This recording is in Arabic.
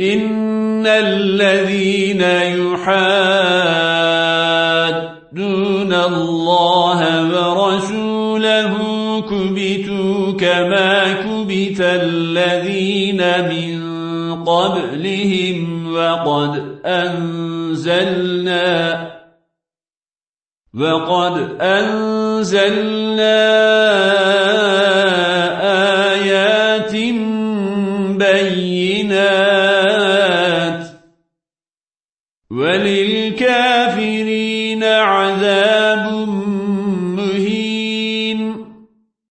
إن الذين يحادون الله ورسوله كبتوا كما كبت الذين من قبلهم وقد أنزلنا وقد أنزلنا آيات بينات وللكافرين عذاب مبين